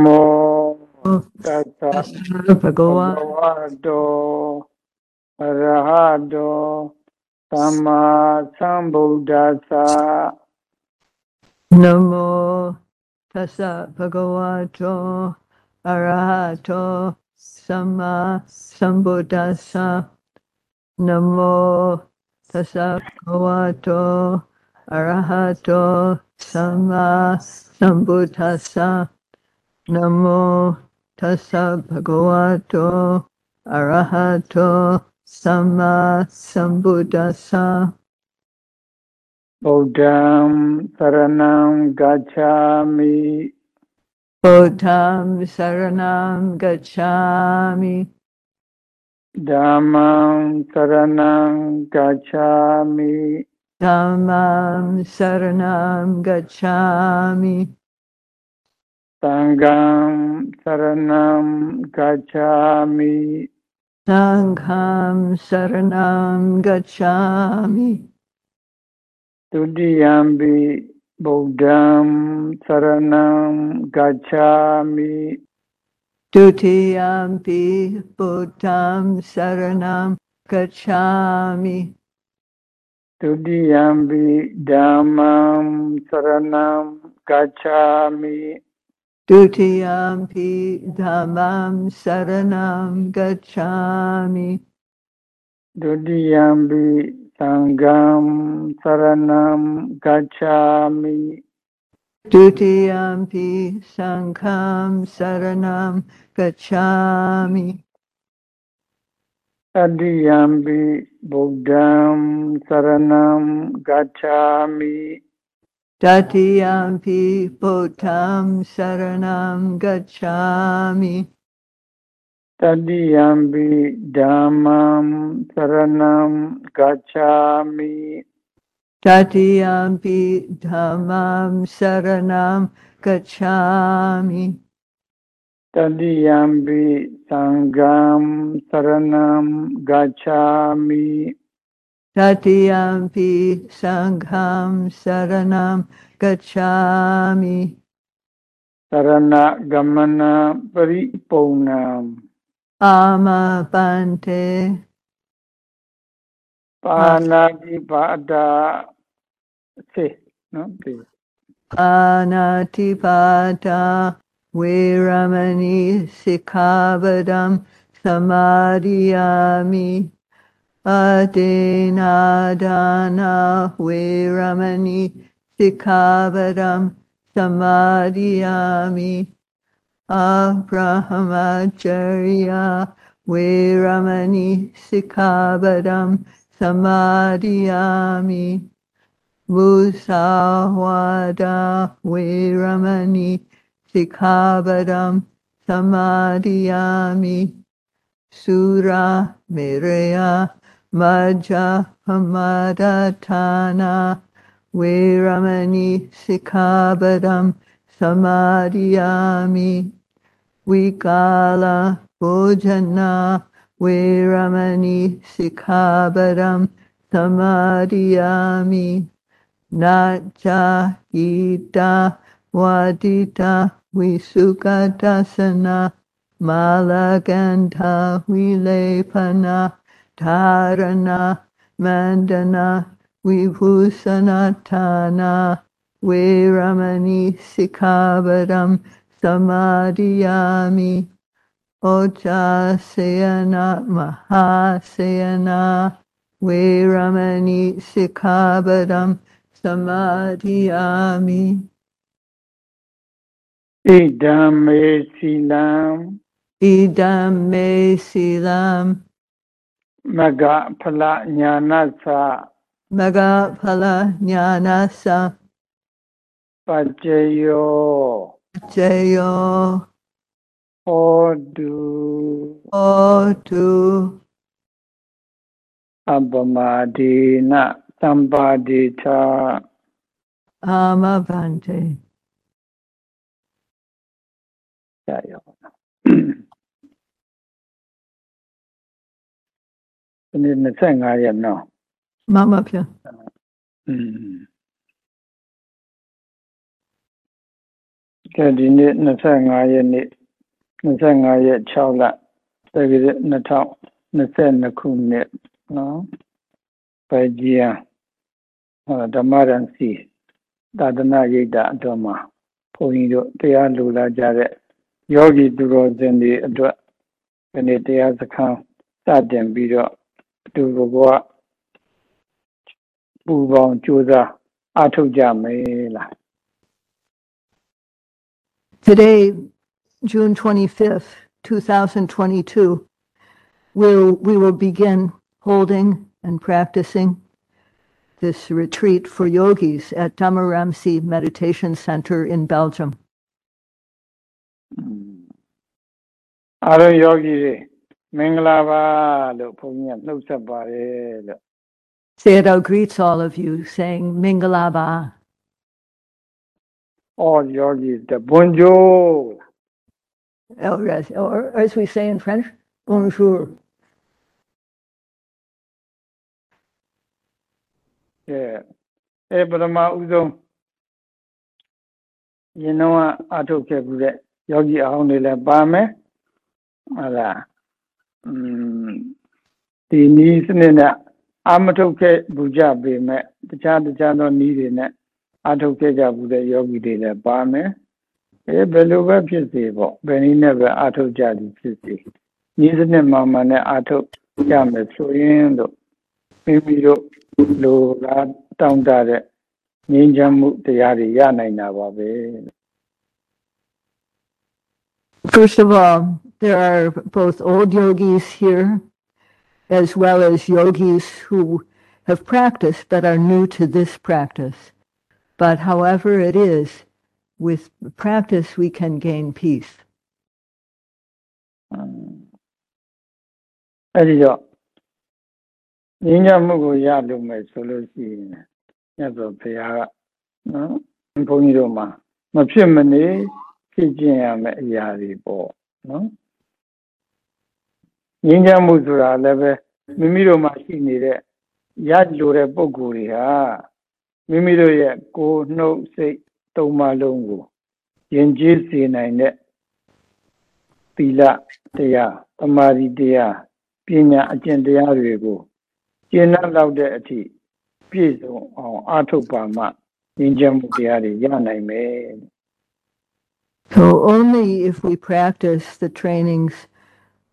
โมตัสสะ Bhagava ภะคะวะโตอะระหะโตสัมมาสัมพุทธัสสะ Namo Tassa Bhagavato Arahato Sama Sambuddhasa Namo Tassa Bhagavato Arahato Sama Sambuddhasa Namo tassa bhagavato arahato sama sambuddhasa. Bodham saranam gacchami. Bodham saranam gacchami. Dhammam saranam gacchami. Dhammam saranam gacchami. Sangam Saranam Gacchami. Sangham Saranam Gacchami. Tudiyambi Buddham Saranam Gacchami. Tutiyampi Buddham Saranam Gacchami. Tudiyambi Dhammam Saranam Gacchami. Dutiyampi dhammam saranam gacchami. Dutiyampi sangam saranam gacchami. Dutiyampi sangham saranam gacchami. Tadiyampi buddham saranam gacchami. Tatiyampi potam saranam gacchami. Tadiyampi dhammam saranam gacchami. Tatiyampi dhammam saranam gacchami. Tadiyampi sangam saranam gacchami. Tatiyampi Sangham Saranam Gachami. Saranagamana Paripunam. Amapante. Panadipada. see no? Please. Anatipada Viramani Sikavadam Samadhyami. Adinadana Viramani Sikkhabadam Samadhiyami Abrahamacharya Viramani Sikkhabadam Samadhiyami Musawada Viramani Sikkhabadam Samadhiyami Sura Miraya Majja Hamadatana Viramani Sikkhabadam Samadhiyami Vikala Bhojana Viramani Sikkhabadam Samadhiyami Nacha Gita Wadita Visukatasana Malaganta Vilepana Taraṇa, Mandana, Vibhusanatana, Veramani Sikavaram, Samadhiyami, Ochasayana, Mahasayana, Veramani Sikavaram, Samadhiyami. Idam me silam, Idam me silam Magaphalagnanasa. Magaphalagnanasa. Pajayo. Pajayo. Odu. Odu. Abamadina sambadita. Amavante. Jayo. ဒေနသံပါတိသာ amavante ရရောဒီနေ့25ရက်နော် mama pya อืมကဲဒီနေ့25ရက်နေ့25ရက်6လတက္ကရာ2022ခုနှစ်နော်ပဲကြီးယဓမ္မရန်စီသာသနာရိပ်တာအတွက်မှာဘုန်းကြီးတို့တရားလူလာကြတဲ့ယောဂီသူတော်စင်တွေအတွက်ဒီနေ့တရားစခန်းစတင်ပြီးတော့ Today June 25th 2022 we'll, we will begin holding and practicing this retreat for yogis at Dhammaramsi Meditation Center in Belgium. Hmm. အားလုံးယောဂီတွေ မင်္ဂလာပါလို့ဘုန်းကြီးကနှုတ်ဆက်ပါတယ်လို့ Sayadaw greets all of you saying Mingalaba. all yogis the bonjour Or as, or as we say in French, bonjour. ကဲအဲပထမဦးဆုံးရင်တော့အထုတ်ခဲ့ဘူးတဲ့ယောဂီအဟောင်းတွေလည်းပါမယ်ဟုတ်လားอืม ဒီနည်းစနစ်နဲ့အာမထုတ်ခဲ့ဘူးကြပေမဲ့တခြားတခြားသောနည်းတွေနဲ့အာထုတ်ခဲ့ကြဘူးတဲ့ယောဂီတွေလည်းပါမယ်အဲဘယ်လိုပဲဖြစ်စေပေါ့ဘယ်နည်းနဲ့ပဲအာထုတ်ကြသည်ဖြစ်စေနည်းစနစ်မှမှန်နဲ့အာထုတ်ကြမယ်ဆိုရင်လို့မိမိတို့လိုလားတောင်းတတဲ့ငြိမ်းချမ်းမှုတရားတွေရနိုင်တာပါပဲ First of all, there are both old yogis here as well as yogis who have practiced but are new to this practice. But however it is, with practice we can gain peace. အဲ့ဒီတော့ငြိမ်းချမ်းမှုကိုရလို့မယ်ဆိုလို့ရှိရင်မြတ်စွာဘုရားကနော်ဘုန်းကြီးတို့မှာမဖြစ်မနေဖြစ်ကျင်ရမယ့်အရာတွေပေါ့နော် ငြိမ်းချမ်းမှုဆိုတာလည်းပဲမိမိတို့မှာရှိနေတဲ့ရလိုတဲ့ပုံကိုယ်တွေဟာမိမိတို့ရဲ့ကိုယ်နှုတ်စိတ်သုံးပါလုံးကိုယဉ်ကျေးစေနိုင်တဲ့သီလတရားတမာရီတရားပညာအကျင့်တရားတွေကိုကျင့်လောက်တဲ့အထိပြည့်စုံအောင်အားထုတ်ပါမှဉာဏ်ချမ်းမှုတရားတွေရနိုင်မယ် So only if we practice the trainings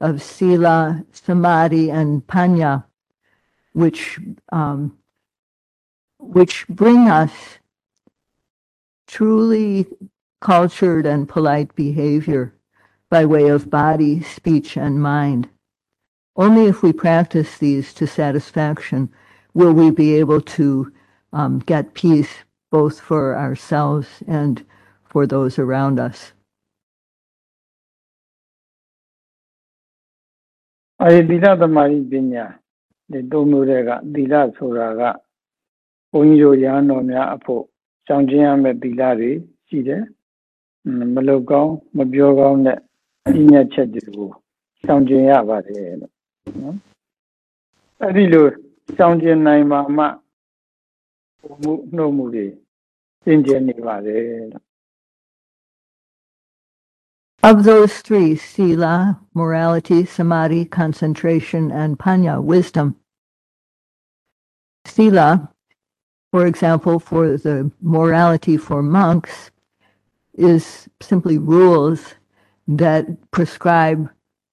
of sila, samadhi, and panya, which um, which bring us truly cultured and polite behavior by way of body, speech, and mind. Only if we practice these to satisfaction will we be able to um, get peace both for ourselves and for those around us. အဲဒီသီလသမာဓိပညာဒီသုံးမျိုးတွေကသီလဆိုတာကဘုန်းကြီးတို့ရဟန်းတော်များအဖို့စောင့်ကျဉ်ရမယ့်သီလတွေရှိတယ်။อืมမလုကောင်းမပြောကောင်းတဲ့ပညာချက်တွေကိုစောင့်ကျဉ်ရပါတယ်လို့နော်။အဲဒီလိုစောင့်ကျဉ်နိုင်ပါမှဘုံမှုနှုတ်မှုတွေသင်ကျင်နေပါတယ်လို့ Of those three, sila, morality, samadhi, concentration, and panya, wisdom. Sila, for example, for the morality for monks, is simply rules that prescribe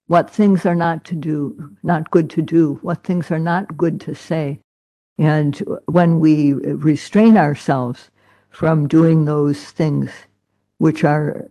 what things are not to do, not good to do, what things are not good to say. And when we restrain ourselves from doing those things which are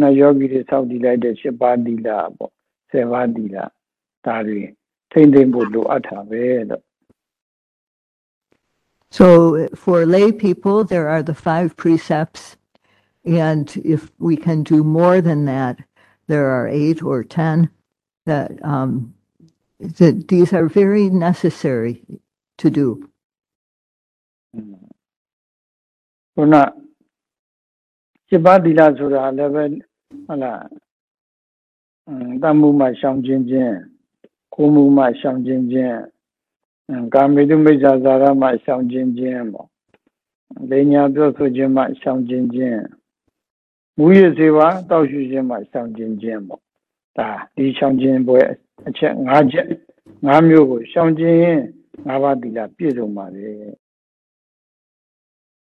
နယောဂီတွေစောက်တည်လိုက်တဲ့၈ပါးသီလပေါ့၁၀ပါးသီလဒါတွေထိမ့်သိမ့်ဖို့လိုအပ်တာပဲလို့ So for lay people, there are the five precepts. And if we can do more than that, there are eight or ten, that, um, that these are very necessary to do. ခု နစိပ္ပသီလဆိုတာလည်းပဲဟုတ်လားအင်းတမှုမှရှောင်ခြင်းခြင်းကိုမှုမှရှောင်ခြင်းခြင်းအင်းကာမိတုမိစ္ဆာဇာရမှရှောင်ခြင်းခြင်းပေါ့လေညာပြောဆိုခြင်းမှရှောင်ခြင်းခြင်းမူရစေပါတောက်ရှူခြင်းမှရှောင်ခြင်းခြင်းပေါ့ဒါဒီရှောင်ခြင်းပွဲအချက်၅ချက်၅မျိုးကိုရှောင်ခြင်း၅ပါးသီလပြည့်စုံပါလေ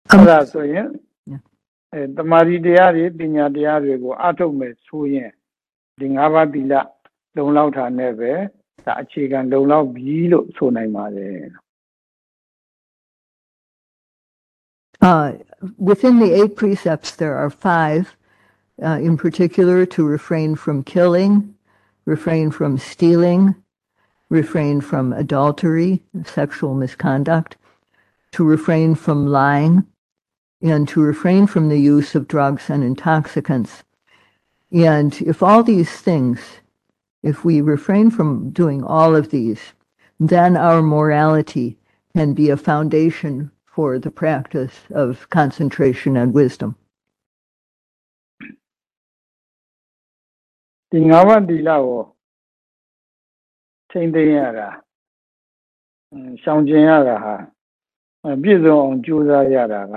အဲ့ဒါဆိုရင် အဲတမာရီတရားတွေပညာတရားတွေကိုအထုတ်မယ်ဆိုရင်ဒီ၅ပါးသီလလုံလောက်တာနဲ့ပဲဒါအခြေခံလုံလောက်ပြီလို့ဆိုနိုင်ပါတယ် Uh, within the eight precepts, there are five, uh, in particular, to refrain from killing, refrain from stealing, refrain from adultery, sexual misconduct, to refrain from lying, and to refrain from the use of drugs and intoxicants. And if all these things, if we refrain from doing all of these, then our morality can be a foundation for the practice of concentration and wisdom. ဒီ၅ပါးသီလကိုထိမ့်သိမ်းရတာအင်းရှောင်ကျင်ရတာဟာအပြည့်စုံအောင်ကြိုးစားရတာက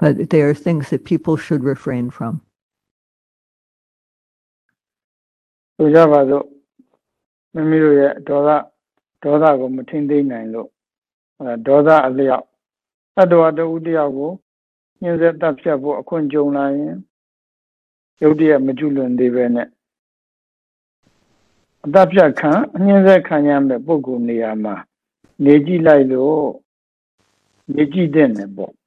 but they are things that people should refrain from. ဆို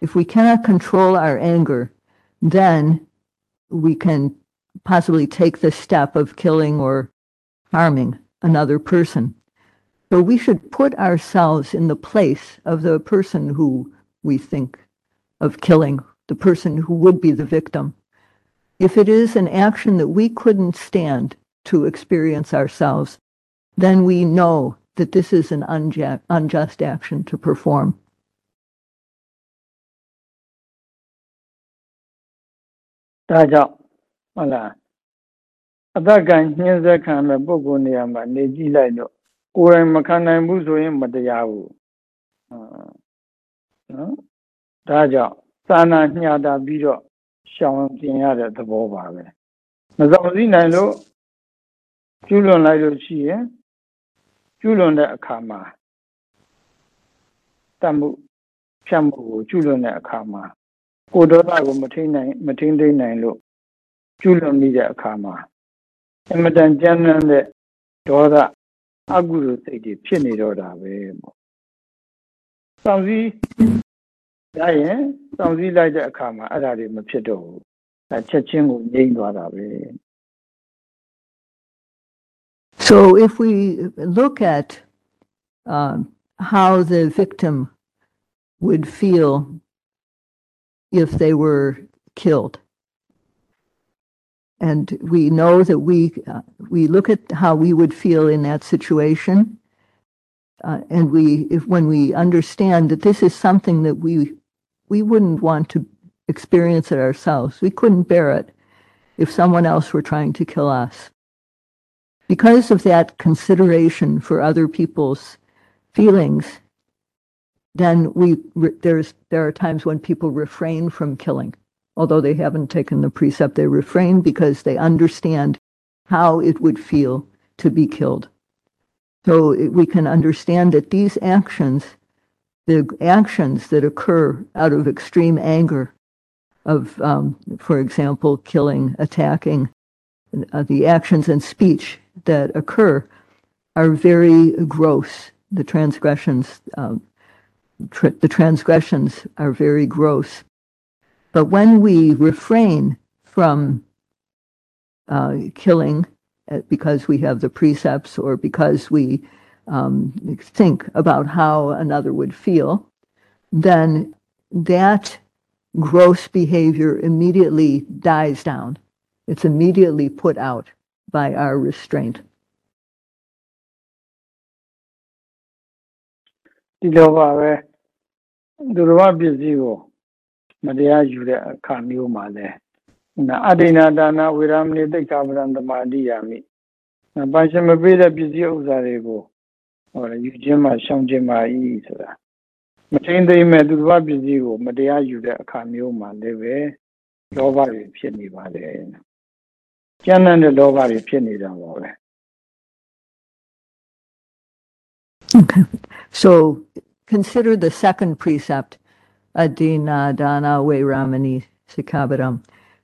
If we cannot control our anger, then we can possibly take the step of killing or harming another person. So we should put ourselves in the place of the person who we think of killing, the person who would be the victim. If it is an action that we couldn't stand to experience ourselves, then we know that this is an unjust action to perform. ဒါကြောင့်ဟုတ်လားအတက်ကံညှင်းဆဲခံမဲ့ပုံကိုယ်နေရာမှာနေကြည့်လိုက်တော့ကိုယ်တိုင်မခံနိုင်ဘူးဆိုရင်မတရားဘူးဟုတ်နော်ဒါကြောင့်သာနာညှာတာပြီးတော့ရှောင်ပြင်ရတဲ့သဘောပါပဲမစောင့်စည်းနိုင်လို့ကျူးလွန်လိုက်လို့ရှိရင်ကျူးလွန်တဲ့အခါမှာတတ်မှုဖြတ်မှုကိုကျူးလွန်တဲ့အခါမှာ ကိုယ်ဒေါသကိုမထိန်နိုင်မထိန်သိမ်းနိုင်လို့ကျူးလွန်မိတဲ့အခါမှာအမတန်ကြမ်းတမ်းတဲ့ဒေါသအကုသိုလ်စိတ်တွေဖြစ်နေတော့တာပဲပေါ့စောင့်စည်းရရင်စောင့်စည်းလိုက်တဲ့အခါမှာအဲ့ဒါတွေမဖြစ်တော့ဘူးဒါချက်ချင်းကိုငြိမ့်သွားတာပဲ So if we look at um, how the victim would feel if they were killed, and we know that we uh, we look at how we would feel in that situation, uh, and we if when we understand that this is something that we we wouldn't want to experience it ourselves, we couldn't bear it if someone else were trying to kill us. because of that consideration for other people's feelings, then we there's there are times when people refrain from killing, although they haven't taken the precept. They refrain because they understand how it would feel to be killed. So we can understand that these actions, the actions that occur out of extreme anger, of, um, for example, killing, attacking, uh, the actions and speech that occur are very gross. The transgressions, um, the transgressions are very gross. But when we refrain from uh, killing uh, because we have the precepts or because we um, think about how another would feel, then that gross behavior immediately dies down. It's immediately put out by our restraint. ဒီလိုပါပဲသူတော်ဘာပစ္စည်းကိုမတရားယူတဲ့အခါမျိုးမှာလဲနာအဒိနာဒါနာဝေရမဏိတိတ်္ခဗရံသမာဓိယာမိ။ဘာရှင်မပေးတဲ့ပစ္စည်းဥစ္စာတွေကိုဟောလေယူခြင်းမှရှောင်ခြင်းမှဤဆိုတာမထိန်သိမ်းမဲ့သူတော်ဘာပစ္စည်းကိုမတရားယူတဲ့အခါမျိုးမှာလည်းပဲလောဘတွေဖြစ်နေပါတယ်။ကျမ်းတဲ့လောဘတွေဖြစ်နေတာပါပဲ။ Okay. So consider the second precept, adina dana we ramani sikabadam.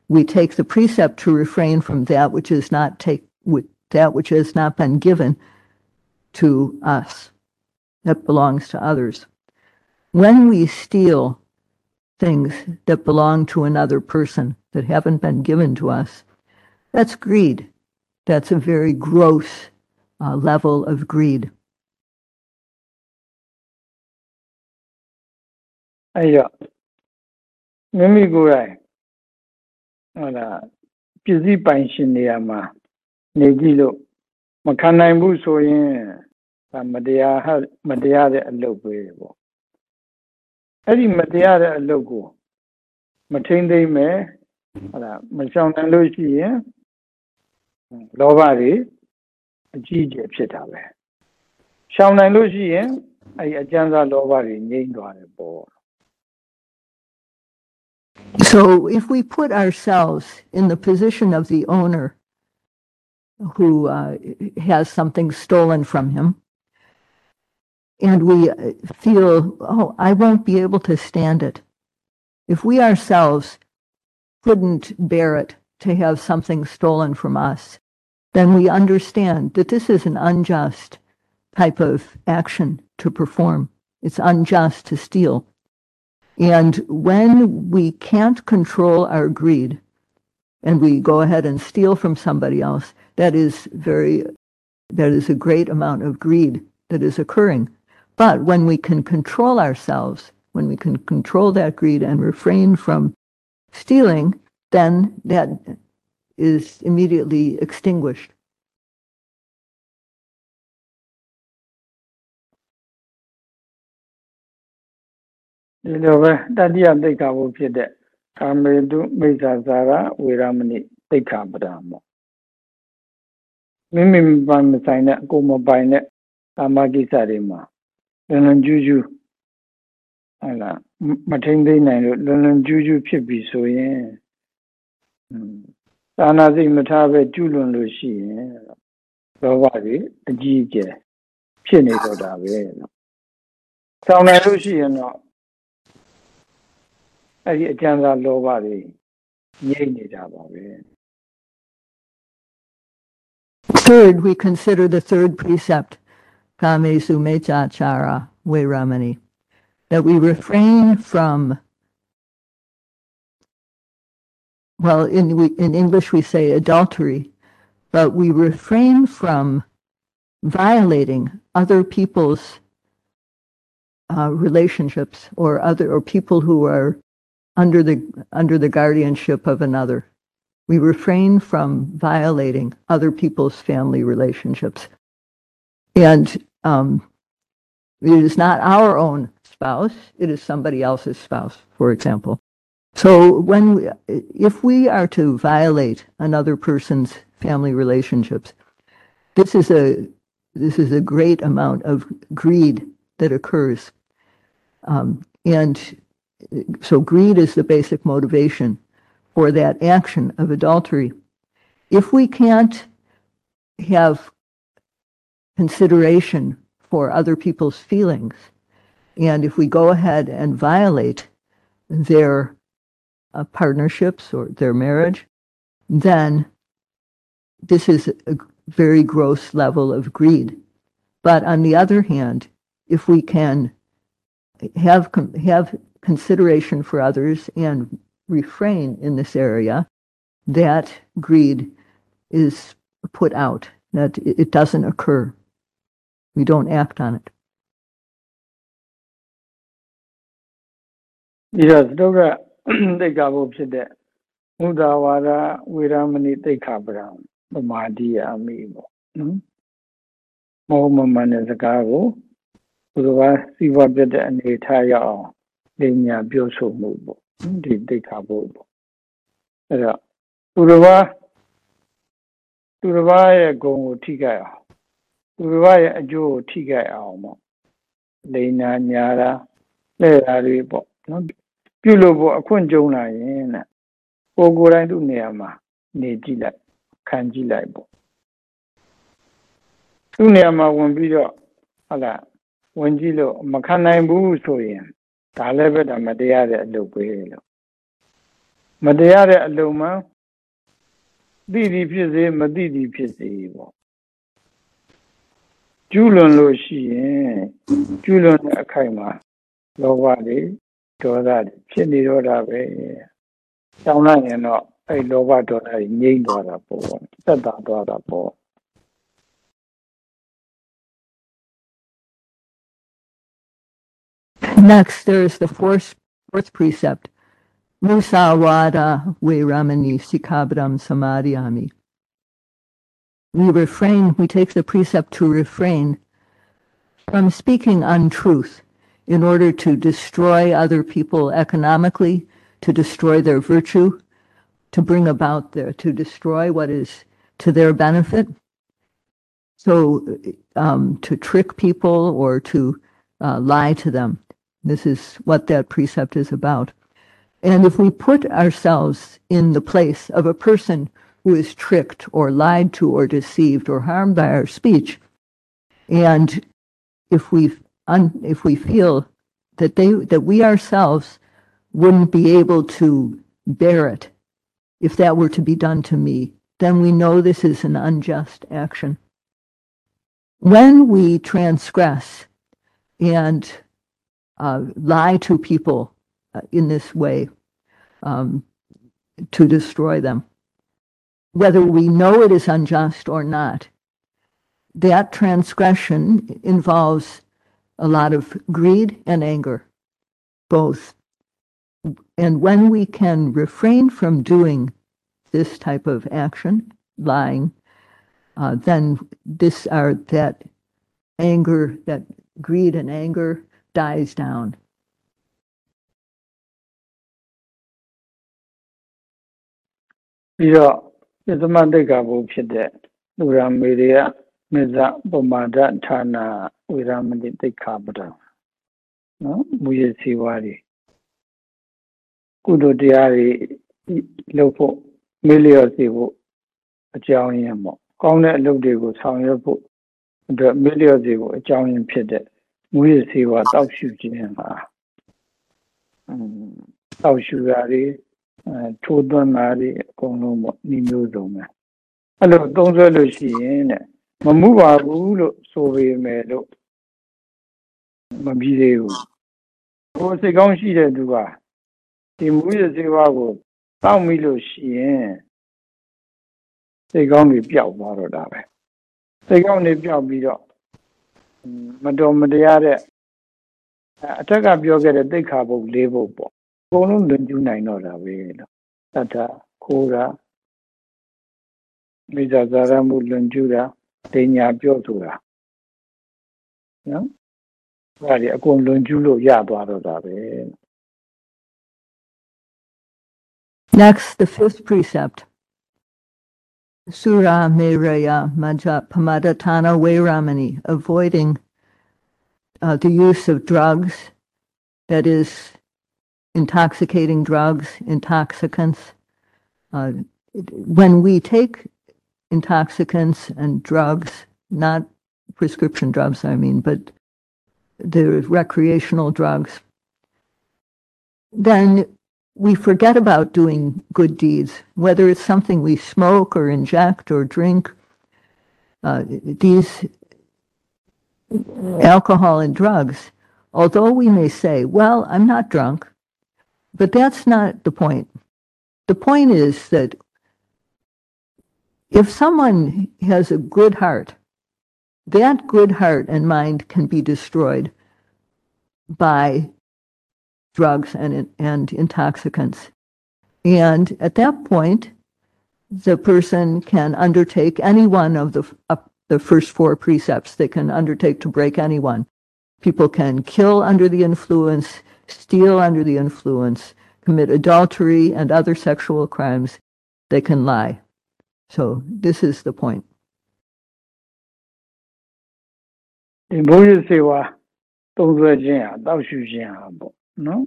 We take the precept to refrain from that which is not take with that which has not been given to us, that belongs to others. When we steal things that belong to another person that haven't been given to us, that's greed. That's a very gross uh, level of greed. အဲ့တော့မိမိကိုယ်တိုင်ဟုတ်လားပစ္စည်းပိုင်ရှင်နေရာမှာနေကြည့်လို့မခံနိုင်ဘူးဆိုရင်ဒါမတရားဟမတရားတဲ့အလုပ်ပဲပေါ့အဲ့ဒီမတရားတဲ့အလုပ်ကိုမထိမ့်သိမ့်မယ်ဟုတ်လားမရှောင်နိုင်လို့ရှိရင်လောဘတွေအကြီးအကျယ်ဖြစ်တာပဲရှောင်နိုင်လို့ရှိရင်အဲ့ဒီအကျဉ်းစားလောဘတွေငြိမ့်သွားတယ်ပေါ့ So if we put ourselves in the position of the owner who uh, has something stolen from him, and we uh, feel, oh, I won't be able to stand it. If we ourselves couldn't bear it to have something stolen from us, then we understand that this is an unjust type of action to perform. It's unjust to steal. And when we can't control our greed and we go ahead and steal from somebody else, that is very, that is a great amount of greed that is occurring. But when we can control ourselves, when we can control that greed and refrain from stealing, then that is immediately extinguished. ဒီလိုပဲတတိယသိက္ခာဘုဖြစ်တဲ့ကာမေတုမိစ္ဆာဇာရဝေရမဏိသိက္ခာပဒမောမိမိမပိုင်မဆိုင်တဲ့အကိုမပိုင်တဲ့ကာမကိစ္စတွေမှာလွန်လွန်ကျူးကျူးဟဲ့လားမထိန်သိမ်းနိုင်လို့လွန်လွန်ကျူးကျူးဖြစ်ပြီဆိုရင်သာနာစိတ်မထားပဲကျူးလွန်လို့ရှိရင်လောဘတွေအကြီးအကျယ်ဖြစ်နေတော့တာပဲလို့ဆောင်းနိုင်လို့ရှိရင်တော့ အဲ့ဒီအကျဉ်းသားလောဘတွေငြိမ့်နေကြပါပဲ Third, we consider the third precept, kame sumechachara veramani, that we refrain from, well, in, we, in English we say adultery, but we refrain from violating other people's uh, relationships or other or people who are under the under the guardianship of another. We refrain from violating other people's family relationships. And um, it is not our own spouse, it is somebody else's spouse, for example. So when we, if we are to violate another person's family relationships, this is a this is a great amount of greed that occurs um, and so greed is the basic motivation for that action of adultery if we can't have consideration for other people's feelings and if we go ahead and violate their uh, partnerships or their marriage then this is a very gross level of greed. But on the other hand, if we can have have consideration for others and refrain in this area, that greed is put out, that it doesn't occur. We don't act on it. ဒီတော့ဒုက္ခသိက္ခာဘုဖြစ်တဲ့မုဒ္ဒဝါဒဝေရမဏိသိက္ခာပဒံပမာတိယအမိပေါ့နော်မဟုတ်မမှန်တဲ့စကားကိုဘုရားစီဝပြတဲ့အနေထားရအောင် လင်းညာပြောဆိုမှုပေါ့ဒီသိက္ခာဘုပေါ့အဲ့တော့သူတော်ဘာသူတော်ဘာရဲ့ဂုဏ်ကိုထိခိုက်အောင်သူတော်ဘာရဲ့အကျိုးကိုထိခိုက်အောင်ပေါ့လိန်နာညာတာလဲ့တာတွေပေါ့နော်ပြုလို့ဖို့အခွင့်ကြုံလာရင်တဲ့ကိုကိုယ်တိုင်သူ့နေရာမှာနေကြည့်လိုက်ခံကြည့်လိုက်ပေါ့သူ့နေရာမှာဝင်ပြီးတော့ဟုတ်လားဝင်ကြည့်လို့မခံနိုင်ဘူးဆိုရင် ဒါလည်းပဲဒါမတရားတဲ့အလုပ်ပဲလို့မတရားတဲ့အလုပ်မှသိသည်ဖြစ်စေမသိသည်ဖြစ်စေပေါ့ကျူးလွန်လို့ရှိရင်ကျူးလွန်တဲ့အခိုက်မှာလောဘတွေဒေါသတွေဖြစ်နေတော့တာပဲတောင်းလိုက်ရင်တော့အဲ့လောဘဒေါသတွေငြိမ့်သွားတာပေါ့သက်သာသွားတာပေါ့ Next, there is the fourth, fourth precept, Musawada Veramani Sikabram Samadhyami. We refrain, we take the precept to refrain from speaking untruth in order to destroy other people economically, to destroy their virtue, to bring about their, to destroy what is to their benefit. So um, to trick people or to uh, lie to them. This is what that precept is about. And if we put ourselves in the place of a person who is tricked or lied to or deceived or harmed by our speech, and if we un, if we feel that they that we ourselves wouldn't be able to bear it if that were to be done to me, then we know this is an unjust action. When we transgress and uh, lie to people uh, in this way um, to destroy them, whether we know it is unjust or not, that transgression involves a lot of greed and anger, both. And when we can refrain from doing this type of action, lying, uh, then this our that anger, that greed and anger dies down. Yeah, it's a Monday Gabu Pidet, Uram Media, Meza Bomada Tana, Uram de Cabra. No, we see worry. Kudo diari, Lopo, Milio Sibu, a Johnny Mo. ကောင်းတဲ့အလုပ်တွေကိုဆောင်ရွက်ဖို့အတွက်မေလျော့စေဖို့အကြောင်းရင်းဖြစ်တဲ့ မူရစေဝါတောက်ရှုခြင်းဟာအင်းတောက်ရှုတာတွေအဲထိုးသွင်းတာတွေအကုန်လုံးပေါ့ဤမျိုးစုံပဲအဲ့လိုသုံးဆွဲလို့ရှိရင်တဲ့မမှုပါဘူးလို့ဆိုပေမဲ့လို့မပြီးသေးဘူးဟိုစိတ်ကောင်းရှိတဲ့သူကဒီမူရစေဝါကိုတောက်မိလို့ရှိရင်စိတ်ကောင်းတွေပျောက်သွားတော့တာပဲစိတ်ကောင်းတွေပျောက်ပြီးတော့ မတော်မတရားတဲ့အထက်ကပြောခဲ့တဲ့တိတ်ခါပုတ်လေးပုတ်ပေါ့အကုန်လုံးလွန်ကျူးနိုင်တော့တာပဲလို့တတ္ထခိုးတာမိစ္ဆာဇာရမှုလွန်ကျူးတာတင်ညာပြောဆိုတာနော်ဒါတွေအကုန်လွန်ကျူးလို့ရသွားတော့တာပဲ Next, the fifth precept Sura Meraya Maja Pamadatana Vairamani, avoiding uh, the use of drugs, that is, intoxicating drugs, intoxicants. Uh, when we take intoxicants and drugs, not prescription drugs, I mean, but the recreational drugs, then we forget about doing good deeds, whether it's something we smoke or inject or drink. Uh, these alcohol and drugs, although we may say, well, I'm not drunk, but that's not the point. The point is that if someone has a good heart, that good heart and mind can be destroyed by drugs and, and intoxicants. And at that point, the person can undertake any one of the, uh, the first four precepts. They can undertake to break anyone. People can kill under the influence, steal under the influence, commit adultery and other sexual crimes. They can lie. So this is the point. ဒီဘုန်းကြီးစေဝါသုံးဆွဲခြင်းဟာတောက်ရှူခြင်းဟာပေါ့ နော်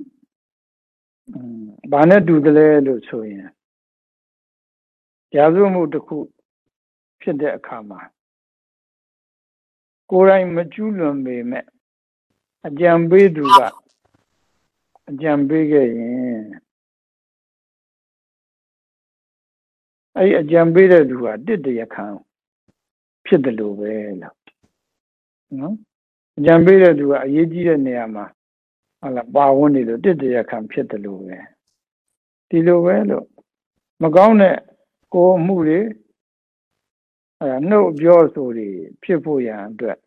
อืมဘာနဲ့တူတယ်လဲလို့ဆိုရင်ရာဇဝမှုတစ်ခုဖြစ်တဲ့အခါမှာကိုယ်တိုင်မကျူးလွန်ပေမဲ့အကြံပေးသူကအကြံပေးခဲ့ရင်အဲ့အကြံပေးတဲ့သူကတစ်တရခံဖြစ်တယ်လို့ပဲလို့နော်အကြံပေးတဲ့သူကအရေးကြီးတဲ့နေရာမှာ ဟုတ်လားပါဝင်နေလို့တစ်တရခံဖြစ်တယ်လို့ပဲဒီလိုပဲလို့မကောင်းတဲ့ကိုယ်မှုတွေအဲနှုတ်ပြောဆိုတွေဖြစ်ဖို့ရန်အတွက်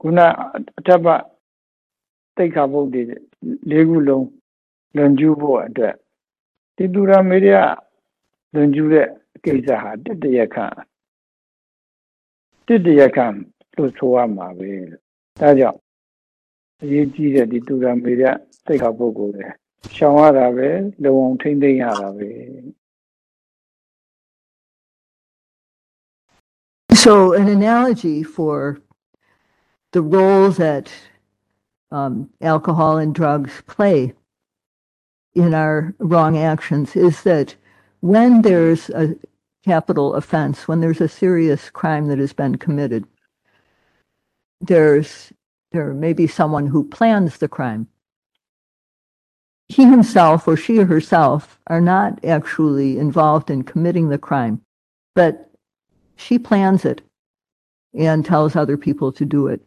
ခုနအထက်ပတိတ်ခါဘုတ်တွေလေးခုလုံးလွန်ကျူးဖို့အတွက်ဒီသူရမေရလွန်ကျူးတဲ့ကိစ္စဟာတစ်တရခံတစ်တရခံလို့ဆိုရမှာပဲဒါကြောင့် အရေးကြီးတဲ့ဒီသူရမေရတိတ်ခါပုဂ္ဂိုလ်တွေရှောင်ရတာပဲလုံအောင်ထိမ့်သိမ့်ရတာပဲ So an analogy for the role that um, alcohol and drugs play in our wrong actions is that when there's a capital offense, when there's a serious crime that has been committed, there's there may be someone who plans the crime. He himself or she herself are not actually involved in committing the crime, but she plans it and tells other people to do it.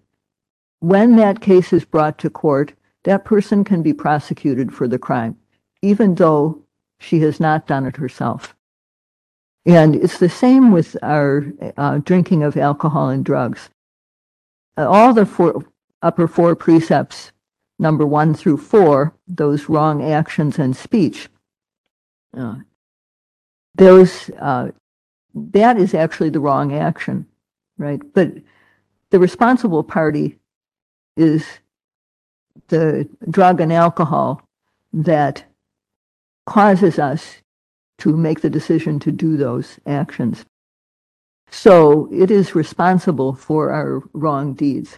When that case is brought to court, that person can be prosecuted for the crime, even though she has not done it herself. And it's the same with our uh, drinking of alcohol and drugs. All the four, upper four precepts, number one through four, those wrong actions and speech, uh, those uh, that is actually the wrong action, right? But the responsible party is the drug and alcohol that causes us to make the decision to do those actions. So it is responsible for our wrong deeds.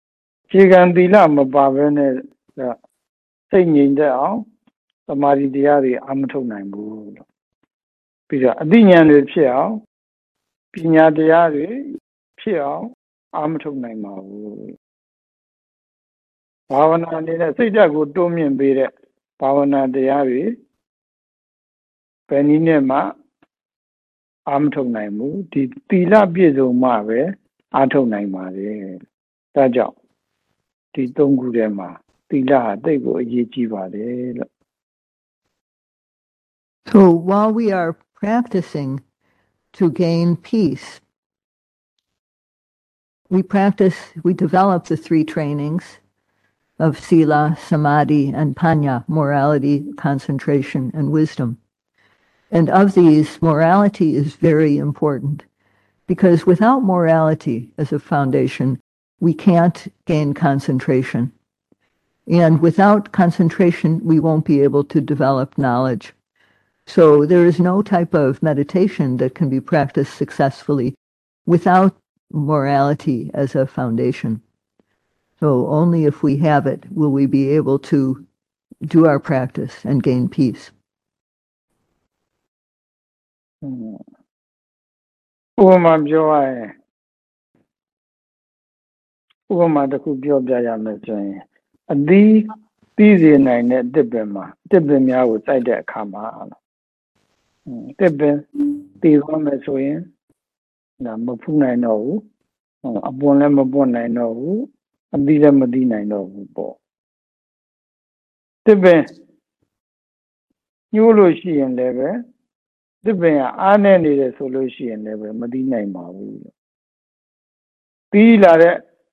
ခြေကံသီလမပါဘဲနဲ့စိတ်ငြိမ်သက်အောင်သမာဓိတရားတွေအမထုတ်နိုင်ဘူးလို့ပြီးတော့အသိဉာဏ်တွေဖြစ်အောင်ပညာတရားတွေဖြစ်အောင်အာမထုတ်နိုင်ပါဘူးဘာဝနာအနေနဲ့စိတ်ဓာတ်ကိုတိုးမြင့်ပေးတဲ့ဘာဝနာတရားတွေဘယ်နည်းနဲ့မှအာမထုတ်နိုင်ဘူးဒီသီလပြည့်စုံမှပဲအာထုတ်နိုင်ပါတယ်ဒါကြောင့် ဒီသုံးခုထဲမှာသီလဟာတိတ်ကိုအရေးကြီးပါတယ်လို့ So while we are practicing to gain peace we practice, we develop the three trainings of sila, samadhi, and panya, morality, concentration, and wisdom. And of these, morality is very important because without morality as a foundation, we can't gain concentration. And without concentration, we won't be able to develop knowledge. So there is no type of meditation that can be practiced successfully without morality as a foundation. So only if we have it will we be able to do our practice and gain peace. ဥပမာပြောရရင် ဥပမာတစ်ခုပြောပြရမယ်ဆိုရင်အသီးပြီးစေနိုင်တဲ့တစ်ပင်မှာတစ်ပင်များကိုစိုက်တဲ့အခါမှာတစ်ပင်ပြီးသွားမယ်ဆိုရင်ဒါမဖူးနိုင်တော့ဘူးအပွန်လည်းမပွန်နိုင်တော့ဘူးအသီးလည်းမသီးနိုင်တော့ဘူးပေါ့တစ်ပင်ညှိုးလို့ရှိရင်လည်းပဲတစ်ပင်ကအားနေနေတယ်ဆိုလို့ရှိရင်လည်းပဲမသီးနိုင်ပါဘူးသီးလာတဲ့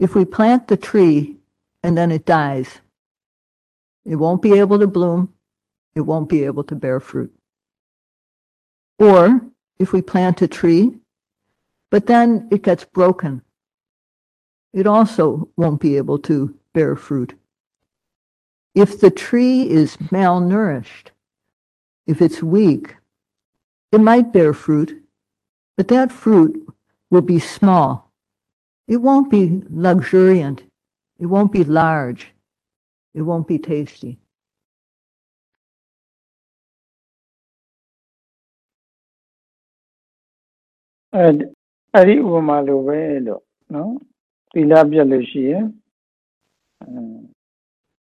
if we plant the tree and then it dies, it won't be able to bloom, it won't be able to bear fruit. Or if we plant a tree but then it gets broken. It also won't be able to bear fruit. If the tree is malnourished, if it's weak, it might bear fruit, but that fruit will be small. It won't be luxuriant. It won't be large. It won't be tasty. အဲ့ဒီဥပမာလိုပဲလို့နော်သီလပြတ်လို့ရှိရင်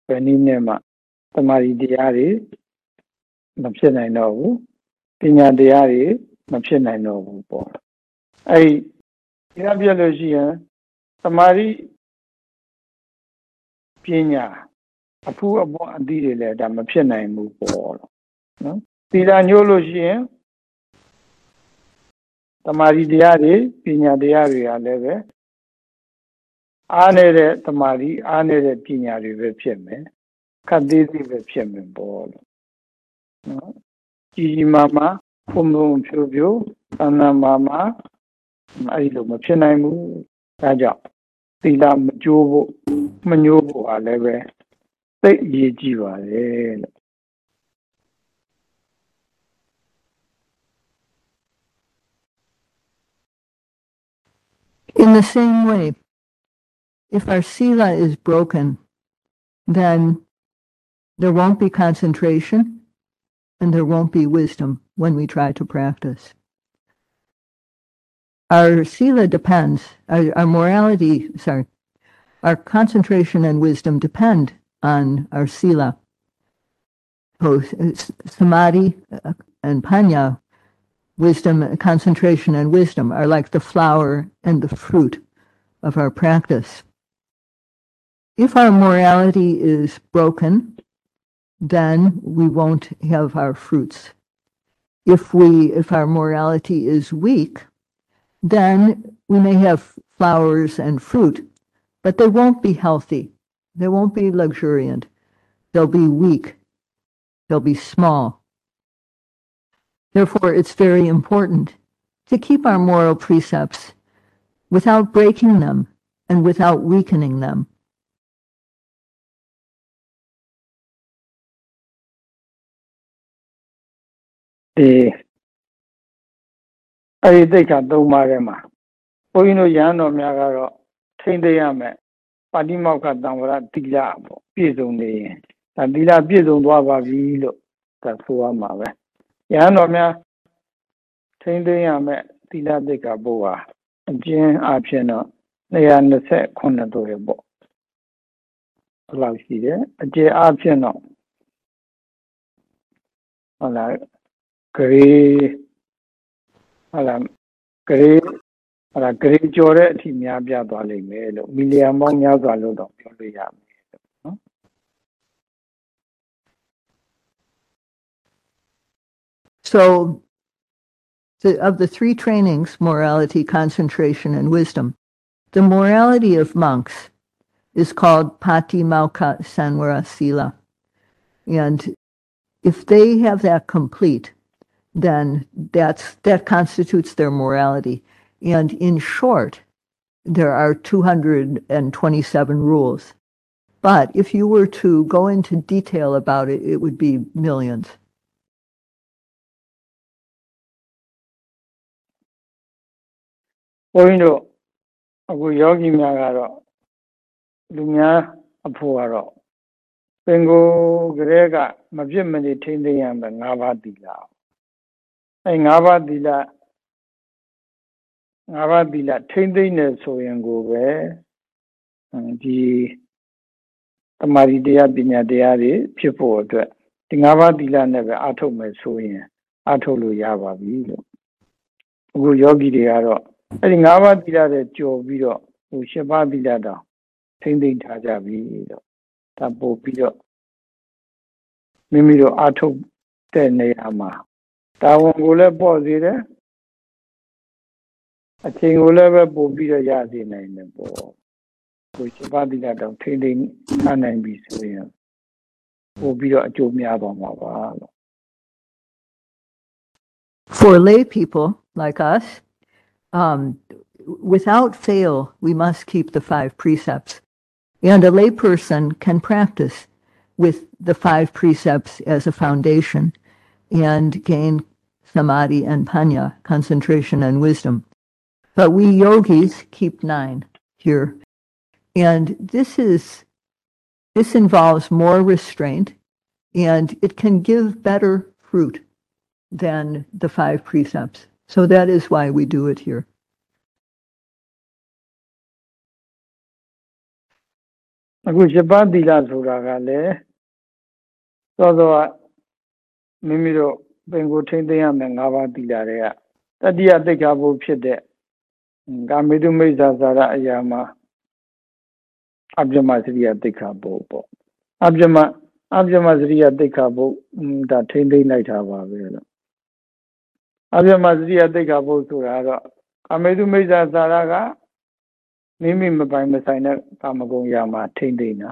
ဘယ်နည်းနဲ့မှတမာရီတရားတွေမဖြစ်နိုင်တော့ဘူးပညာတရားတွေမဖြစ်နိုင်တော့ဘူးပေါ့အဲ့ဒီသီလပြတ်လို့ရှိရင် တမာရီပညာအဖူးအပွားအသီးတွေလည်းဒါမဖြစ်နိုင်ဘူးပေါ့နော်သီလညှို့လို့ရှိရင်တမာရီတရားတွေပညာတရားတွေကလည်းပဲအားနေတဲ့တမာရီအားနေတဲ့ပညာတွေပဲဖြစ်မယ်ခတ်သေးသေးပဲဖြစ်မယ်ပေါ့လို့နော်ကြီးကြီးမားမားပုံပုံဖြိုးဖြိုးတဏ္ဍမာမာအဲ့ဒီလိုမဖြစ်နိုင်ဘူး ဒါကြောင့်သီလမကြိုးဖို့မညှိုးဖို့အားလည်းပဲသိအရေးကြီးပါတယ်လို့ In the same way, if our sila is broken, then there won't be concentration and there won't be wisdom when we try to practice. Our sila depends, our, our morality, sorry, our concentration and wisdom depend on our sila. Both samadhi uh, and panya wisdom, concentration, and wisdom are like the flower and the fruit of our practice. If our morality is broken, then we won't have our fruits. If we, if our morality is weak, then we may have flowers and fruit, but they won't be healthy. They won't be luxuriant. They'll be weak. They'll be small. Therefore, it's very important to keep our moral precepts without breaking them and without weakening them. ဒီ အဲ့ဒီတိတ်ခါသုံးပါးထဲမှာဘုန်းကြီးတို့ရဟန်းတော်များကတော့ထိမ့်သိရမယ်ပါတိမောက္ခတံဝရတိလပေါ့ပြည့်စုံနေရင်ဒါတိလပြည့်စုံသွားပါပြီလို့ဒါဆိုရမှာပဲယဟန်တော်များထိမ့်သိမ်းရမယ်သီလသိက္ခာပုဒ်ဟာအကျဉ်းအဖြစ်တော့229တို့ရပေါ့ဘယ်လောက်ရှိတယ်အကျယ်အဖြစ်တော့ဟုတ်လားဂရေ ဟုတ်လားဂရေဟုတ်လားဂရေကျော်တဲ့အထိများပြားသွားလိမ့်မယ်လို့မီလီယံပေါင်းများစွာလို့တော့ပြောလို့ရမယ်နော် So, the, of the three trainings, morality, concentration, and wisdom, the morality of monks is called Pati Mauka Sanwara Sila. And if they have that complete, then that's, that constitutes their morality. And in short, there are 227 rules. But if you were to go into detail about it, it would be millions. ဘုန်းကြီးတို့အခုယောဂီများကတော့လူများအဖို့ကတော့ပင်ကိုယ်ကလေးကမပြစ်မနေထိမ့်သိမ်းရမယ်၅ပါးသီလ အဲ၅ပါးသီလ၅ပါးသီလထိမ့်သိမ်းနေဆိုရင်ကိုပဲဒီတမာရီတရားပညာတရားတွေဖြစ်ဖို့အတွက်ဒီ၅ပါးသီလနဲ့ပဲအထုတ်မယ်ဆိုရင်အထုတ်လို့ရပါပြီလို့အခုယောဂီတွေကတော့အဲ့ဒီ၅ပါးသီလတဲ့ကြော်ပြီးတော့ဟို၈ပါးသီလတောင်ထိမ့်သိမ့်ထားကြပြီတော့ဒါပို့ပြီးတော့မိမိတို့အာထုတ်တဲ့နေရာမှာ တာဝန်ကိုလည်းပေါ့စေတယ်အချိန်ကိုလည်းပဲပို့ပြီးတော့ရစေနိုင်တယ်ပေါ့ကို၈ပါးသီလတောင်ထိမ့်သိမ့်ထားနိုင်ပြီဆိုရင်ပို့ပြီးတော့အကျိုးများသွားမှာပါလို့ For lay people like us, um, without fail, we must keep the five precepts. And a layperson can practice with the five precepts as a foundation and gain samadhi and panya, concentration and wisdom. But we yogis keep nine here. And this is this involves more restraint and it can give better fruit than the five precepts. So that is why we do it here. Aguja le. So မိမိတို့ပင်ကိုထိမ့်သိမ်းရမယ်၅ပါးသီလတွေကတတိယသိက္ခာပုဖြစ်တဲ့ကာမေတုမိစ္ဆာသာရအရာမှာအပြမစရိယသိက္ခာပုပေါ့အပြမအပြမစရိယသိက္ခာပုဒါထိမ့်သိမ်းလိုက်တာပါပဲလို့အပြမစရိယသိက္ခာပုဆိုတာကတော့ကာမေတုမိစ္ဆာသာရကမိမိမပိုင်မဆိုင်တဲ့ကာမဂုဏ်ရာမှာထိမ့်သိမ့်တာ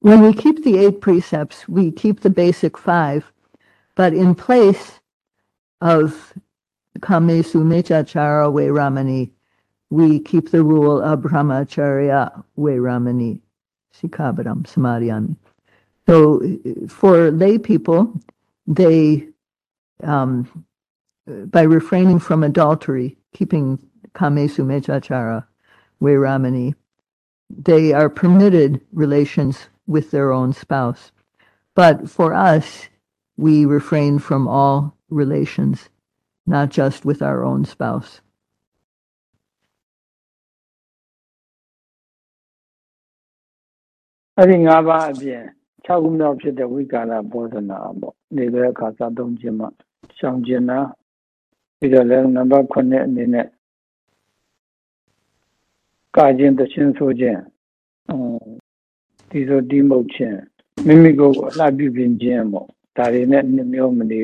when we keep the eight precepts, we keep the basic five, but in place of kamesu micchacara we ramani, we keep the rule of brahmacharya veramani. Sikkhapadam Samadiyami. So for lay people, they, um, by refraining from adultery, keeping Kamesu Micchacara Ramani, they are permitted relations with their own spouse. But for us, we refrain from all relations, not just with our own spouse. အဲ့ဒီ၅ပါးအပြင်၆ခုမြောက်ဖြစ်တဲ့ဝိကာရဘောဓနာပေါ့နေတဲ့အခါစားသုံးခြင်းမှာရှောင်ခြင်းနာပြီးတော့လည်းနံပါတ်9အနေနဲ့ကာခြင်းတခြင်းဆိုခြင်းဒီဆိုဒီမုတ်ခြင်းမိမိကိုယ်ကိုအလှပြုပြင်ခြင်းပေါ့ဒါတွေနဲ့နှမျိုးမနေ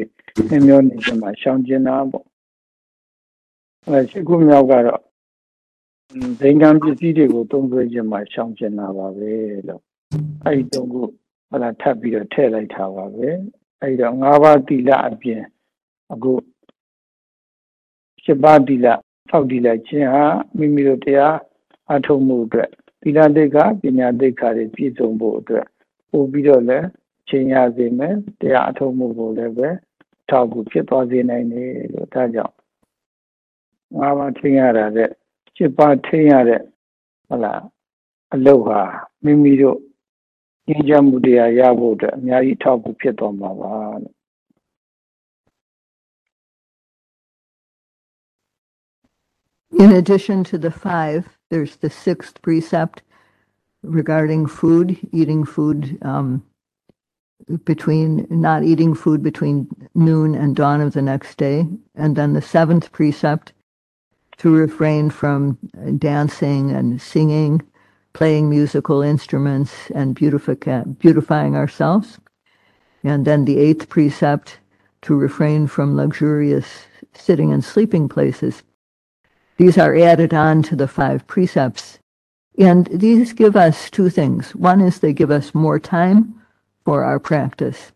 နှမျိုးနေခြင်းမှာရှောင်ခြင်းနာပေါ့အဲရှိခုမြောက်ကတော့ဒိင်္ဂံပစ္စည်းတွေကိုသုံးဆွဲခြင်းမှာရှောင်ခြင်းနာပါပဲလို့ အဲ့ဒီသုံးခုဟလာထပ်ပြီးတော့ထည့်လိုက်တာပါပဲအဲ့တော့၅ပါးသီလအပြင်အခု၈ပါးသီလဆောက်တည်လိုက်ခြင်းဟာမိမိတို့တရားအထုံးမှုအတွက်သီလတိတ်ကပညာတိတ်ခါတွေပြည့်စုံဖို့အတွက်ပို့ပြီးတော့လည်းချိန်ရစေမယ်တရားအထုံးမှုကိုလည်းပဲထောက်ကူဖြစ်သွားစေနိုင်တယ်လို့ဒါကြောင့်ငါးပါးထိန်းရတာတဲ့7ပါးထိန်းရတဲ့ဟုတ်လားအလုတ်ဟာမိမိတို့ ငြိမ်းချမ်းမှုတရားရဖို့အတွက်အများကြီးထောက်ကူဖြစ်တော်မှာပါလို့ In addition to the five, there's the sixth precept regarding food, eating food um, between, not eating food between noon and dawn of the next day. And then the seventh precept to refrain from dancing and singing, playing musical instruments, and beautifying ourselves. And then the eighth precept to refrain from luxurious sitting and sleeping places. These are added on to the five precepts. And these give us two things. One is they give us more time for our practice.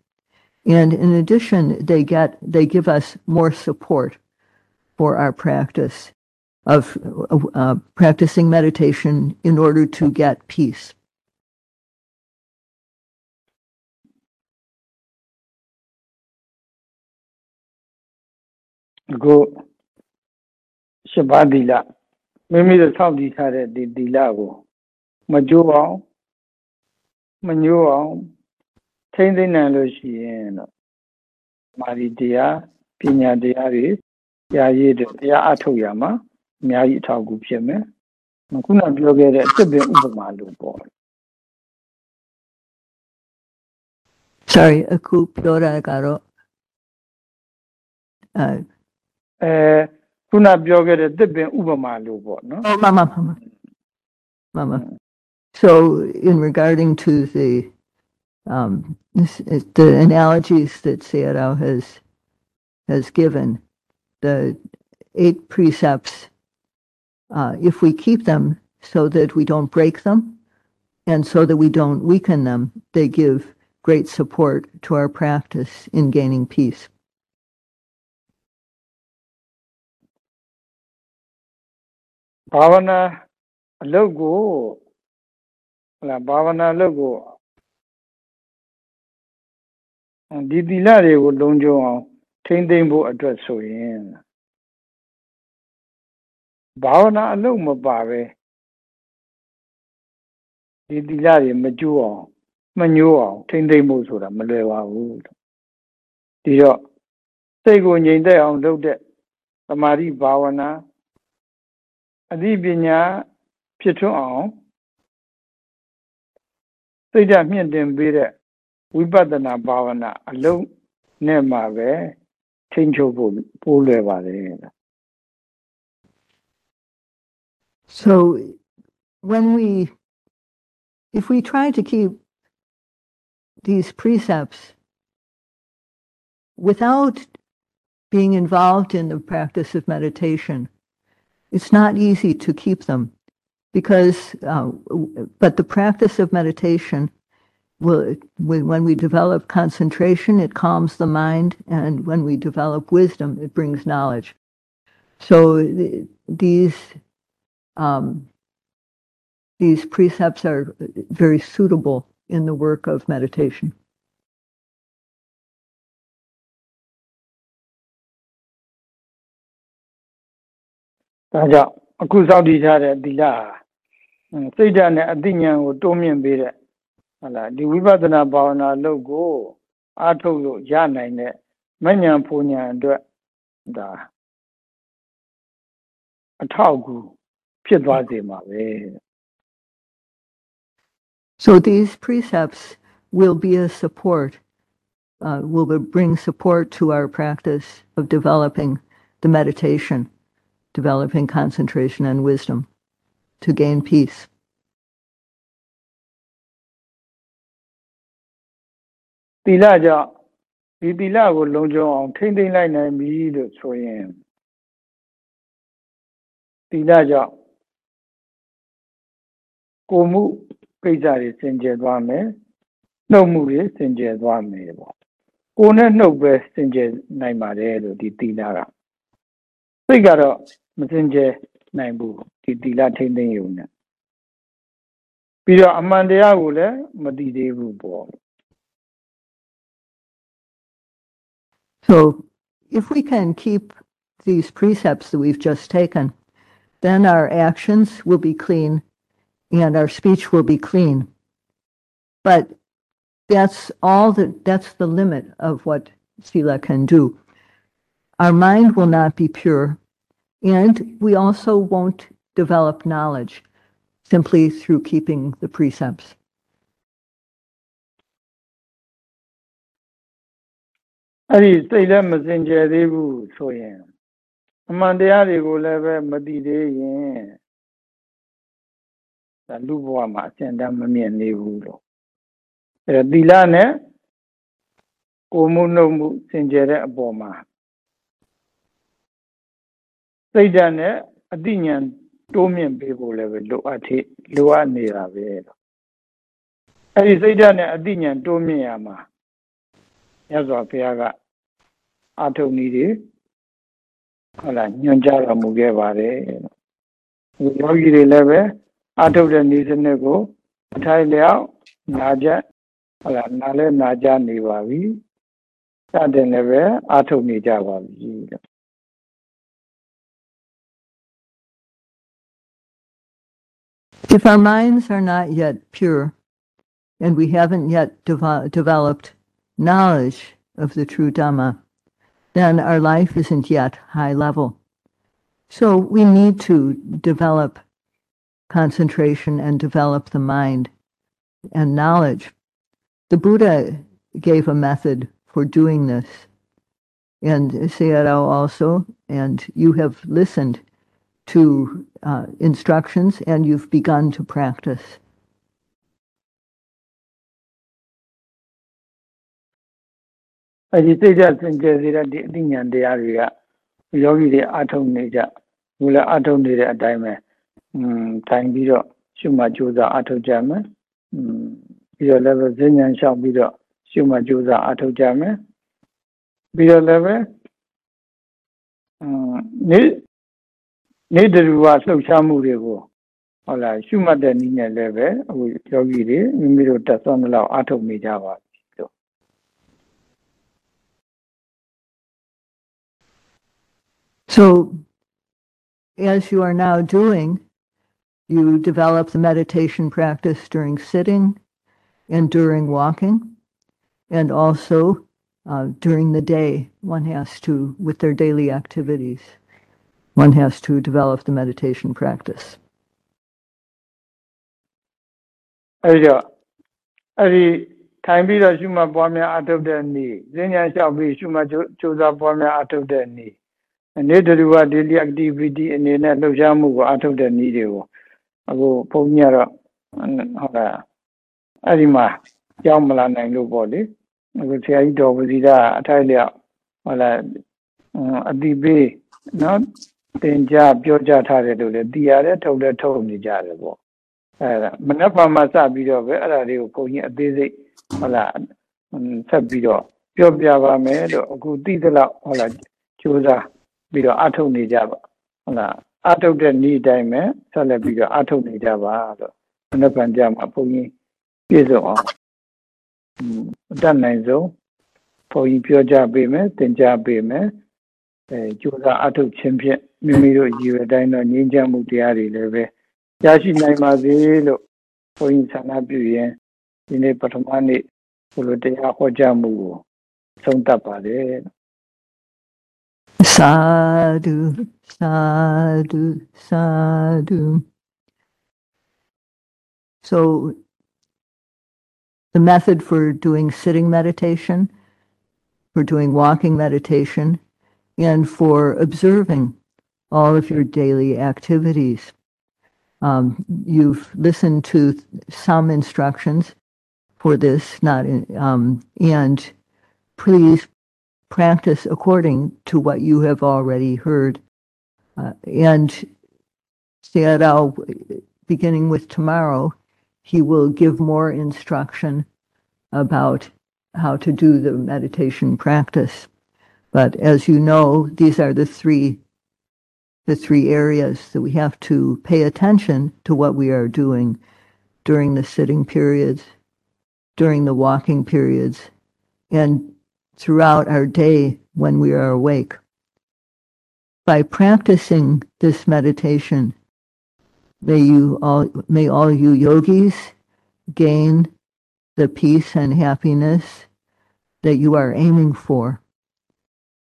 And in addition, they get, they give us more support for our practice of uh, practicing meditation in order to get peace. အခုရှစ်ပါးသီလမိမိတို့ဆောက်တည်ထားတဲ့ဒီသီလကိုမကြိုးအောင်မညှိုးအောင်ထိမ့်သိမ့်နိုင်လို့ရှိရင်တော့မာရီတရားပညာတရားတွေတရားရည်တွေတရားအထုတ်ရမှာ အများကြီးအထောက်အကူဖြစ်မယ်ခုနပြောခဲ့တဲ့အစ်စ်ပင်ဥပမာလိုပေါ့ sorry အခုပြောတာကတော့အဲအဲခုနပြောခဲ့တဲ့သစ်ပင်ဥပမာလိုပေါ့နော်မှန်မှန်မှန်မှန်မှန် so in regarding to the um this is the analogies that Sayadaw has has given the eight precepts uh, if we keep them so that we don't break them, and so that we don't weaken them, they give great support to our practice in gaining peace. ဘာဝနာအလုပ်ကိုဟုတ်လားဘာဝနာအလုပ်ကိုဒီသီလတွေကိုလုံခြုံအောင်ထိမ့်သိမ့်ဖို့အတွက်ဆိုရင် ဘာဝနာအလုပ်မပါပဲဒီသီလတွေမကျိုးအောင်မညှိုးအောင်ထိမ့်သိမ့်ဖို့ဆိုတာမလွယ်ပါဘူးဒီတော့စိတ်ကိုငြိမ်သက်အောင်လုပ်တဲ့သမာဓိဘာဝနာအသိပညာဖြစ်ထွန်းအောင်စိတ်ဓာတ်မြင့်တင်ပေးတဲ့ဝိပဿနာဘာဝနာအလုံးနဲ့မှပဲထိန်းချုပ်ဖို့ပိုးလွယ်ပါတယ် So when we, if we try to keep these precepts without being involved in the practice of meditation, it's not easy to keep them because, uh, but the practice of meditation will, when we develop concentration, it calms the mind, and when we develop wisdom, it brings knowledge. So th- these um, these precepts are very suitable in the work of meditation. ဒါကြောင့်အခုစောင့်တည်ထားတဲ့သီလဟာဟွန်းစိတ်ဓာတ်နဲ့အသိဉာဏ်ကိုတိုးမြင့်ပေးတဲ့ဟုတ်လားဒီဝိပဿနာဘာဝနာလုပ်ကိုအားထုတ်လို့ရနိုင်တဲ့မဉဏ်ဖူဉဏ်အတွက်ဒါအထောက်အကူ ဖြစ်သွားစေမှာပဲ So these precepts will be a support, uh, will be- bring support to our practice of developing the meditation, developing concentration and wisdom to gain peace. သီလကြောင့်ဒီသီလကိုလုံခြုံအောင်ထိမ့်သိမ့်လိုက် ကြောင့်ကိုယ်မှုကိစ္စတွေစင်ကြယ်သွားမယ်နှုတ်မှုတွေစင်ကြယ်သွားမယ်ပေါ့ကိုယ်နဲ့နှုတ်ပဲစင်ကြယ်နိုင်ပါတယ်လို့ဒီသီလကစိတ်ကတော့မစင်ကြယ်နိုင်ဘူးဒီသီလထိမ့်သိမ့်ရုံနဲ့ပြီးတော့အမှန်တရားကိုလည်းမသိသေးဘူးပေါ့ So if we can keep these precepts that we've just taken, then our actions will be clean and our speech will be clean. But that's all that, that's the limit of what Sila can do. Our mind will not be pure, and we also won't develop knowledge simply through keeping the precepts. အဲ့ဒီစိတ်လည်းမစင်ကြယ်သေးဘူးဆိုရင်အမှန်တရားတွေကိုလည်းပဲမသိသေးရင်ဒါလူဘဝမှာအစင်တမ်းမမြင်နေဘူးလို့အဲ့တော့သီလနဲ့ကိုမှုနှုတ်မှုစင်ကြယ်တဲ့အပေါ်မှာစိတ်ဓာတ်နဲ့အတိညာတိုးမြင့်ပေးဖို့လည်းပဲလိုအပ်သေးလိုအပ်နေတာပဲလို့အဲ့ဒီစိတ်ဓာတ်နဲ့အတိညာတိုးမြင့်ရမှာမြတ်စွာဘုရားကအထုံနည်းတွေဟုတ်လားညွှန်ကြားတော်မူခဲ့ပါတယ်လို့ယောဂီတွေလည်းပဲ အထုတဲ့နည်းစနစ်ကိုအထိုက်လျောက်နာကြဟုတ်လားနားလဲနာကြနေပါပြီစတဲ့လည်းပဲအထုနေကြပါပြီလို့ If our minds are not yet pure and we haven't yet devo- developed knowledge of the true Dhamma, then our life isn't yet high level. So we need to develop concentration and develop the mind and knowledge. The Buddha gave a method for doing this. And Seirao also, and you have listened to uh, instructions and you've begun to practice. Thank. တိုင်ပြီးတော့ရှုမှတ်ကြိုးစားအထောက်ကြမယ်ပြီးတော့လည်းဈဉ္ဉံလျှောက်ပြီးတော့ရှုမှတ်ကြိုးစားအထောက်ကြမယ်ပြီးတော့လည်းပဲနေနေတရူဝလှုပ်ရှားမှုတွေကိုဟုတ်လားရှုမှတ်တဲ့နည်းနဲ့လည်းပဲအခုယောဂီတွေမိမိတို့တက်သွားမလောက်အထုတ်နေကြပါဆို as you are now doing you develop the meditation practice during sitting and during walking, and also uh, during the day. One has to, with their daily activities, one has to develop the meditation practice. အဲဒီတော့အဲ့ဒီထိုင်ပြီးတော့ရှုမှတ်ပွားများအထုတ်တဲ့နေ့ဈဉ္ညာလျှောက်ပြီးရှုမှတ်ကြိုးစားပွားများအထုတ်တဲ့နေ့နေ့တရဝ daily activity အနေနဲ့လှုပ်ရှားမှုကိုအထုတ်တဲ့နေ့တွေကို အခုဘုန်းကြီးကတော့ဟုတ်လားအဲ့ဒီမှာကြောင်းမလာနိုင်လို့ပေါ့လေအခုဆရာကြီးတော်ဝစီတာအထိုက်လျောက်ဟုတ်လားအတိပေးနော်တင်ကြပြောကြထားတယ်လို့လေတည်ရတယ်ထုတ်လည်းထုတ်နေကြတယ်ပေါ့အဲ့ဒါမနက်ဖြန်မှစပြီးတော့ပဲအဲ့ဒါလေးကိုဘုန်းကြီးအသေးစိတ်ဟုတ်လားဆက်ပြီးတော့ပြောပြပါမယ်လို့အခုသိသလောက်ဟုတ်လားကြိုးစားပြီးတော့အထုတ်နေကြပါဟုတ်လား အထုတ်တဲ့နေ့တိုင်းပဲဆက်လက်ပြီးတော့အထုတ်နေကြပါလို့မနက်ဖြန်ကြမှာဘုန်းကြီးပြည့်စုံအောင်အတတ်နိုင်ဆုံးဘုန်းကြီးပြောကြပေးမယ်သင်ကြားပေးမယ်အဲကြိုးစားအထုတ်ခြင်းဖြင့်မိမိတို့ရည်ရွယ်တိုင်းတော့ငြိမ်းချမ်းမှုတရားတွေလည်းပဲရရှိနိုင်ပါစေလို့ဘုန်းကြီးဆန္ဒပြုရင်ဒီနေ့ပထမနေ့ဘုလိုတရားဟောကြားမှုကိုဆုံးသတ်ပါတယ် Sadhu, sadhu, sadhu. So, the method for doing sitting meditation, for doing walking meditation, and for observing all of your daily activities. Um, you've listened to some instructions for this, not in, um, and please practice according to what you have already heard. Uh, and Sayadaw, beginning with tomorrow, he will give more instruction about how to do the meditation practice. But as you know, these are the three the three areas that we have to pay attention to what we are doing during the sitting periods, during the walking periods, and throughout our day when we are awake. by practicing this meditation, may you all, may all you yogis gain the peace and happiness that you are aiming for.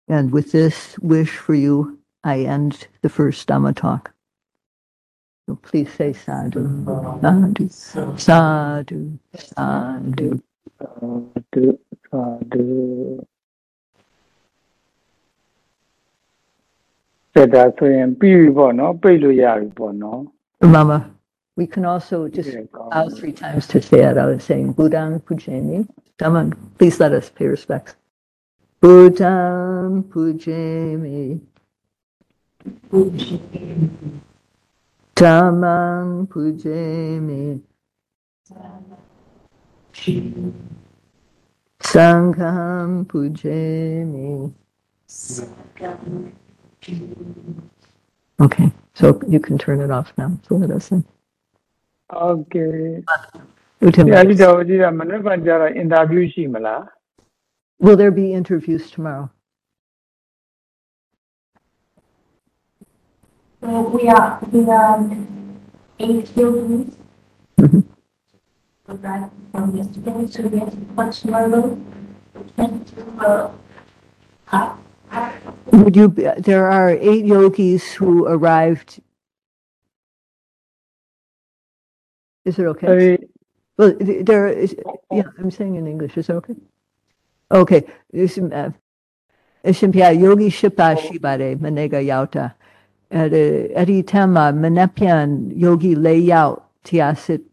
And with this wish for you, I end the first Dhamma talk. So please say sadhu, sadhu, sadhu, sadhu. Mama we can also just bow three times to say it was saying Buddhang Pujami Dhamman please let us pay respects Buddhang Pujami Dhamman Pujami Sangham Okay, so you can turn it off now. So let us in. Okay. Will there be interviews tomorrow? Well, we are we are eight arrived from yesterday, so we have tomorrow. Would you, be- there are eight yogis who arrived. Is it okay? Sorry, Well, there is, yeah, I'm saying in English, is it okay? Okay. This, uh, Yogi Shipa Shibare Manega Yauta Eri manepian Yogi Layout Tiasit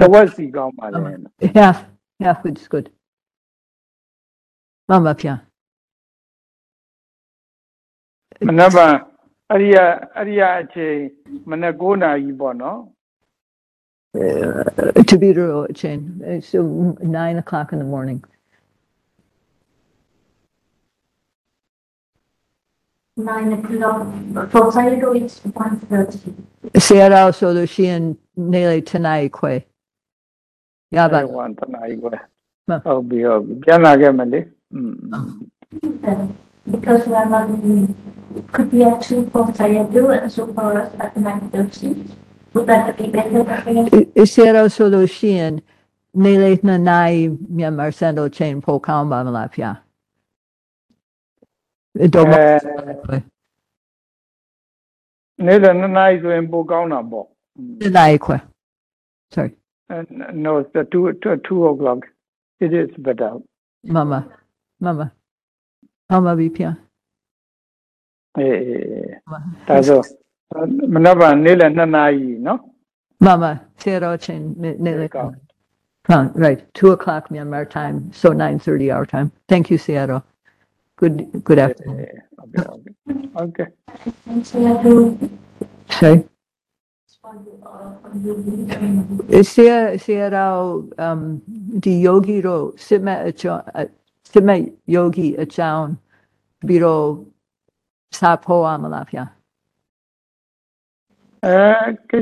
တဝက်စီကောင်းပါလေနော် half half is good မမဖျား မနေ့ကအဲ့ဒီကအဲ့ဒီကအချိန်မနေ့9နာရီပေါ့နော် uh, to be the chain. It's uh, nine o'clock in the morning. Nine o'clock. For Cairo, it's one thirty. Sierra Solution nearly tonight, Kwe. ಯಾವ್ದಾದ್ರು ಅಂತ ನಾಯಿಗಳ ಹೋಗಿ ಮೇಲೆ Because one of the could be actually for Sayadu and so for us Nilet Nanai, Myanmar Sendo Chain Po Kamba Malapia. Nilet Nanai, Chain Sorry. Uh, no, it's uh, two, two, two o'clock. It is better. Mama, mama, eh, eh, eh. mama bipia. Eh, tazo. Manaba nila nanai, no? Mama, Sierochin nila. Right, two o'clock Myanmar time, so nine thirty our time. Thank you, Sayadaw. Good, good afternoon. Okay, okay. Okay. Sorry uh, you. Sierra, Sierra, um, the yogi ro, sima, sima yogi achown, biro, sapo amalapia. အဲ